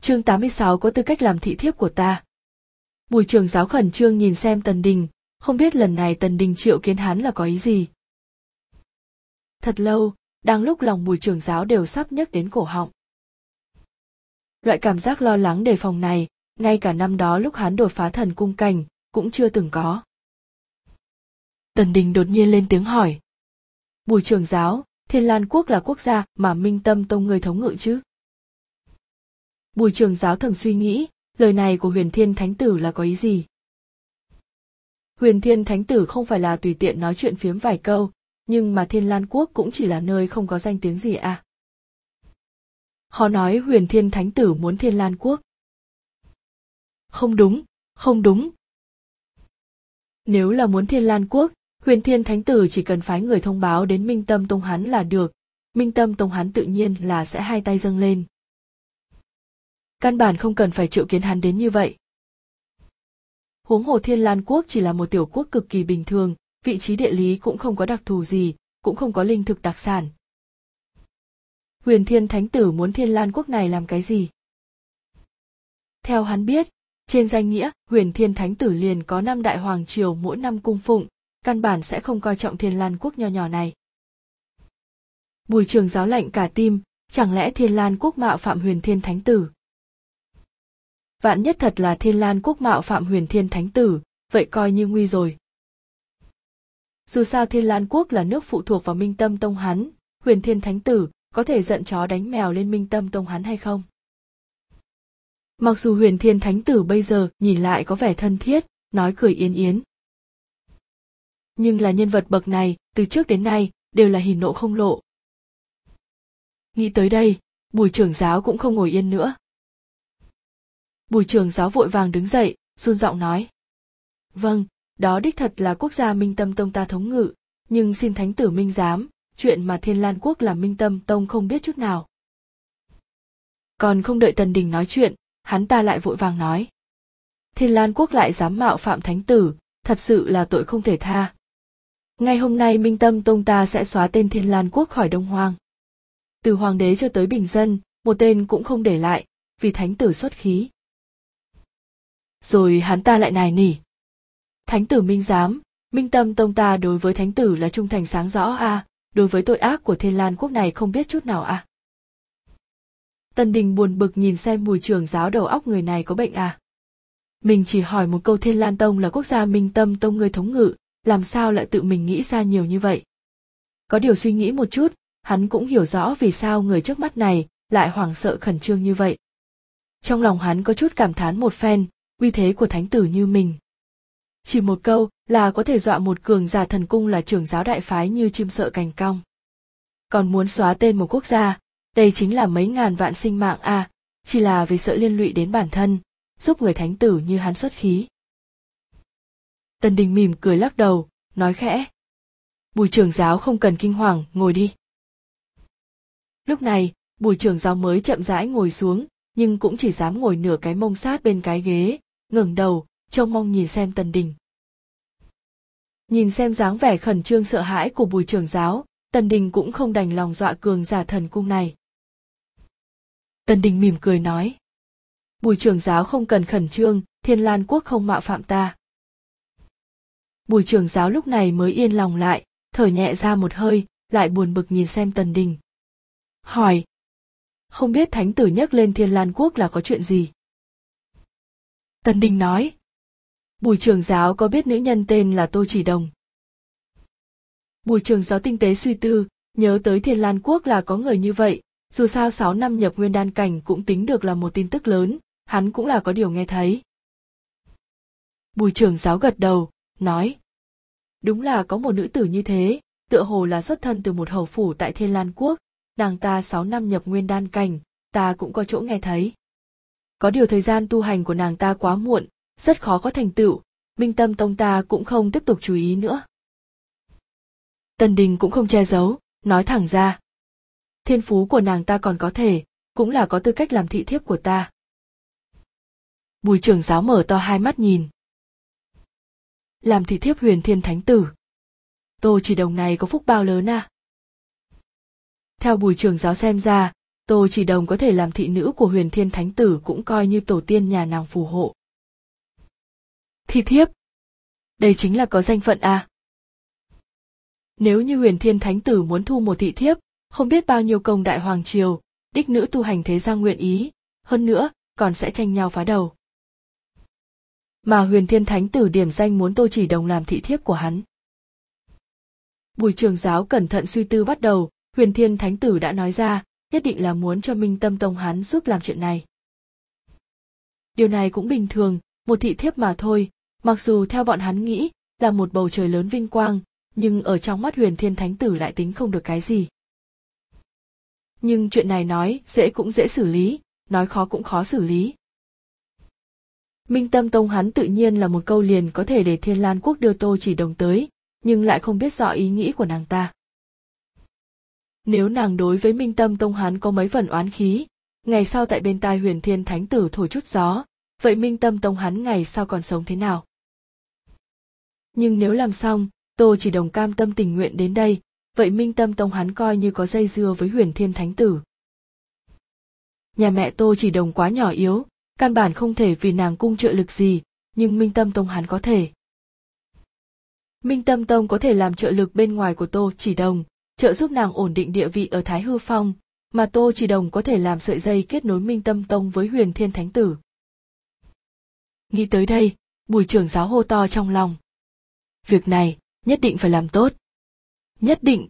chương 86 có tư cách làm thị thiếp của ta. Bùi trường giáo khẩn trương nhìn xem Tần Đình, không biết lần này Tần Đình triệu kiến hắn là có ý gì. Thật lâu, đang lúc lòng bùi trường giáo đều sắp nhấc đến cổ họng. Loại cảm giác lo lắng đề phòng này, ngay cả năm đó lúc hắn đột phá thần cung cảnh, cũng chưa từng có. Tần Đình đột nhiên lên tiếng hỏi. Bùi trường giáo, Thiên Lan Quốc là quốc gia mà Minh Tâm Tông người thống ngự chứ? Bùi trường giáo thầm suy nghĩ, lời này của huyền thiên thánh tử là có ý gì? Huyền thiên thánh tử không phải là tùy tiện nói chuyện phiếm vài câu, nhưng mà Thiên Lan Quốc cũng chỉ là nơi không có danh tiếng gì à. Khó nói huyền thiên thánh tử muốn Thiên Lan Quốc. Không đúng, không đúng. Nếu là muốn Thiên Lan Quốc, huyền thiên thánh tử chỉ cần phái người thông báo đến Minh Tâm Tông hắn là được, Minh Tâm Tông hắn tự nhiên là sẽ hai tay dâng lên. Căn bản không cần phải triệu kiến hắn đến như vậy. Huống hồ Thiên Lan Quốc chỉ là một tiểu quốc cực kỳ bình thường, vị trí địa lý cũng không có đặc thù gì, cũng không có linh thực đặc sản. Huyền Thiên Thánh Tử muốn Thiên Lan Quốc này làm cái gì? Theo hắn biết, trên danh nghĩa, Huyền Thiên Thánh Tử liền có năm đại hoàng triều mỗi năm cung phụng, căn bản sẽ không coi trọng Thiên Lan Quốc nho nhỏ này. Bùi trường giáo lạnh cả tim, chẳng lẽ Thiên Lan Quốc mạo phạm Huyền Thiên Thánh Tử? Vạn nhất thật là Thiên Lan Quốc mạo phạm Huyền Thiên Thánh Tử, vậy coi như nguy rồi. Dù sao thiên lan quốc là nước phụ thuộc vào minh tâm tông hắn huyền thiên thánh tử có thể giận chó đánh mèo lên minh tâm tông hắn hay không? Mặc dù huyền thiên thánh tử bây giờ nhìn lại có vẻ thân thiết nói cười yên yến. Nhưng là nhân vật bậc này từ trước đến nay đều là hỉ nộ không lộ. Nghĩ tới đây bùi trưởng giáo cũng không ngồi yên nữa bùi Trường giáo vội vàng đứng dậy, run giọng nói. Vâng đó đích thật là quốc gia minh tâm tông ta thống ngự, nhưng xin thánh tử minh giám, chuyện mà thiên lan quốc làm minh tâm tông không biết chút nào. Còn không đợi tần đình nói chuyện, hắn ta lại vội vàng nói. Thiên lan quốc lại dám mạo phạm thánh tử, thật sự là tội không thể tha. Ngay hôm nay minh tâm tông ta sẽ xóa tên thiên lan quốc khỏi đông hoang. Từ hoàng đế cho tới bình dân, một tên cũng không để lại, vì thánh tử xuất khí rồi hắn ta lại nài nỉ. Thánh tử minh giám minh tâm tông ta đối với thánh tử là trung thành sáng rõ a à, đối với tội ác của thiên lan quốc này không biết chút nào a. À. tân đình buồn bực nhìn xem mùi trường giáo đầu óc người này có bệnh à. Mình chỉ hỏi một câu thiên lan tông là quốc gia minh tâm tông người thống ngự làm sao lại tự mình nghĩ ra nhiều như vậy? Có điều suy nghĩ một chút hắn cũng hiểu rõ vì sao người trước mắt này lại hoảng sợ khẩn trương như vậy. Trong lòng hắn có chút cảm thán một phen uy thế của thánh tử như mình. Chỉ một câu là có thể dọa một cường giả thần cung là trưởng giáo đại phái như chim sợ cành cong. Còn muốn xóa tên một quốc gia đây chính là mấy ngàn vạn sinh mạng a à, chỉ là vì sợ liên lụy đến bản thân giúp người thánh tử như hắn xuất khí. Tần đình mỉm cười lắc đầu nói khẽ. Bùi trưởng giáo không cần kinh hoàng ngồi đi. Lúc này bùi trưởng giáo mới chậm rãi ngồi xuống nhưng cũng chỉ dám ngồi nửa cái mông sát bên cái ghế ngẩng đầu, trông mong nhìn xem tần đình. Nhìn xem dáng vẻ khẩn trương sợ hãi của bùi trưởng giáo, tần đình cũng không đành lòng dọa cường giả thần cung này. Tần đình mỉm cười nói, bùi trưởng giáo không cần khẩn trương, thiên lan quốc không mạo phạm ta. Bùi trưởng giáo lúc này mới yên lòng lại, thở nhẹ ra một hơi, lại buồn bực nhìn xem tần đình. Hỏi, không biết thánh tử nhắc lên thiên lan quốc là có chuyện gì? Tần đình nói Bùi trường giáo có biết nữ nhân tên là Tô Chỉ Đồng. Bùi trường giáo tinh tế suy tư, nhớ tới Thiên Lan Quốc là có người như vậy, dù sao 6 năm nhập nguyên đan cảnh cũng tính được là một tin tức lớn, hắn cũng là có điều nghe thấy. Bùi trường giáo gật đầu, nói. Đúng là có một nữ tử như thế, tựa hồ là xuất thân từ một hầu phủ tại Thiên Lan Quốc, nàng ta 6 năm nhập nguyên đan cảnh, ta cũng có chỗ nghe thấy. Có điều thời gian tu hành của nàng ta quá muộn, rất khó có thành tựu. Minh tâm tông ta cũng không tiếp tục chú ý nữa. Tần đình cũng không che giấu nói thẳng ra. Thiên phú của nàng ta còn có thể cũng là có tư cách làm thị thiếp của ta. Bùi trưởng giáo mở to hai mắt nhìn. Làm thị thiếp huyền thiên thánh tử. Tô chỉ đồng này có phúc bao lớn à? Theo bùi trưởng giáo xem ra tô chỉ đồng có thể làm thị nữ của huyền thiên thánh tử cũng coi như tổ tiên nhà nàng phù hộ. Thi thiếp, đây chính là có danh phận à? Nếu như huyền thiên thánh tử muốn thu một thị thiếp, không biết bao nhiêu công đại hoàng triều, đích nữ tu hành thế gian nguyện ý, hơn nữa, còn sẽ tranh nhau phá đầu. Mà huyền thiên thánh tử điểm danh muốn tô chỉ đồng làm thị thiếp của hắn. Bùi trường giáo cẩn thận suy tư bắt đầu, huyền thiên thánh tử đã nói ra nhất định là muốn cho minh tâm tông hắn giúp làm chuyện này. Điều này cũng bình thường, một thị thiếp mà thôi, mặc dù theo bọn hắn nghĩ là một bầu trời lớn vinh quang, nhưng ở trong mắt huyền thiên thánh tử lại tính không được cái gì. Nhưng chuyện này nói dễ cũng dễ xử lý, nói khó cũng khó xử lý. Minh tâm tông hắn tự nhiên là một câu liền có thể để thiên lan quốc đưa tô chỉ đồng tới, nhưng lại không biết rõ ý nghĩ của nàng ta nếu nàng đối với minh tâm tông hắn có mấy phần oán khí, ngày sau tại bên tai huyền thiên thánh tử thổi chút gió, vậy minh tâm tông hắn ngày sau còn sống thế nào? Nhưng nếu làm xong, tô chỉ đồng cam tâm tình nguyện đến đây, vậy minh tâm tông hắn coi như có dây dưa với huyền thiên thánh tử. Nhà mẹ tô chỉ đồng quá nhỏ yếu, căn bản không thể vì nàng cung trợ lực gì, nhưng minh tâm tông hắn có thể. Minh tâm tông có thể làm trợ lực bên ngoài của tô chỉ đồng trợ giúp nàng ổn định địa vị ở thái hư phong, mà tô chỉ đồng có thể làm sợi dây kết nối minh tâm tông với huyền thiên thánh tử. Nghĩ tới đây, bùi trưởng giáo hô to trong lòng. Việc này nhất định phải làm tốt. Nhất định